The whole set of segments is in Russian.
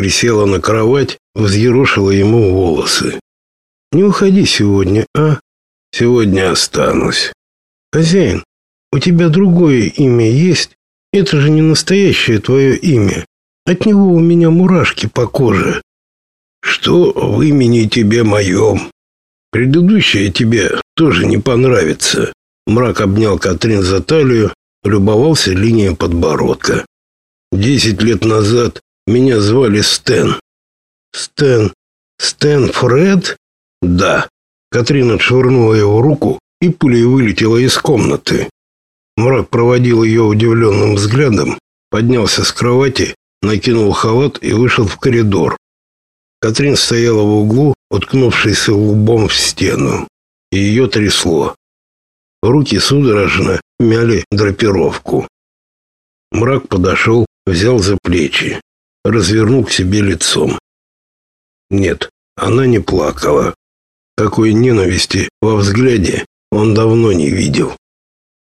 присела на кровать, взъерошила ему волосы. «Не уходи сегодня, а? Сегодня останусь». «Хозяин, у тебя другое имя есть? Это же не настоящее твое имя. От него у меня мурашки по коже». «Что в имени тебе моем? Предыдущее тебе тоже не понравится». Мрак обнял Катрин за талию, любовался линией подбородка. Десять лет назад меня звали Стэн. Стэн? Стэн Фред? Да. Катрина отшвырнула его руку и пулей вылетела из комнаты. Мрак проводил ее удивленным взглядом, поднялся с кровати, накинул халат и вышел в коридор. Катрин стояла в углу, уткнувшись лбом в стену, ее трясло. Руки судорожно мяли драпировку. Мрак подошел, взял за плечи, развернул к себе лицом. Нет, она не плакала. Такой ненависти во взгляде он давно не видел.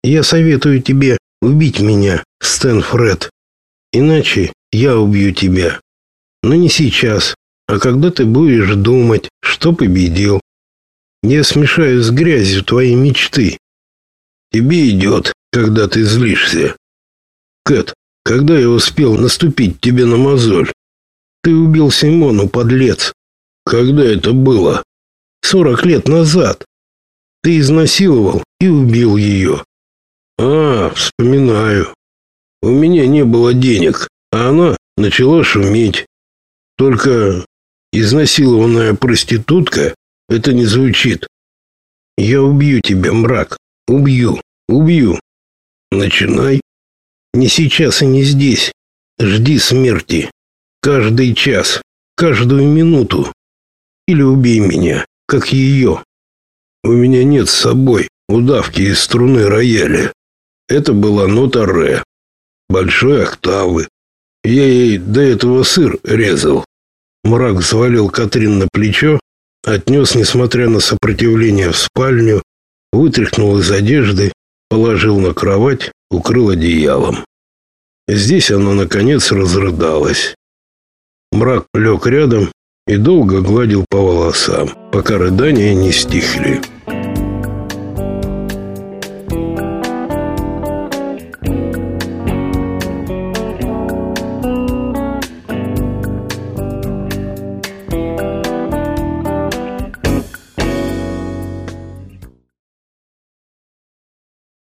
Я советую тебе убить меня, Стэн Фред. Иначе я убью тебя. Но не сейчас, а когда ты будешь думать, что победил. Я смешаю с грязью твои мечты. Тебе идет, когда ты злишься. Кэт, когда я успел наступить тебе на мозоль? Ты убил Симону, подлец. Когда это было? Сорок лет назад. Ты изнасиловал и убил ее. А, вспоминаю. У меня не было денег, а она начала шуметь. Только изнасилованная проститутка это не звучит. Я убью тебя, мрак. Убью, убью. Начинай. Не сейчас и не здесь. Жди смерти. Каждый час, каждую минуту. Или убей меня, как ее. У меня нет с собой удавки из струны рояля. Это была нота ре. Большой октавы. Я ей до этого сыр резал. Мрак взвалил Катрин на плечо, отнес, несмотря на сопротивление, в спальню, вытряхнул из одежды, положил на кровать, укрыл одеялом. Здесь она, наконец, разрыдалась. Мрак лег рядом и долго гладил по волосам, пока рыдания не стихли.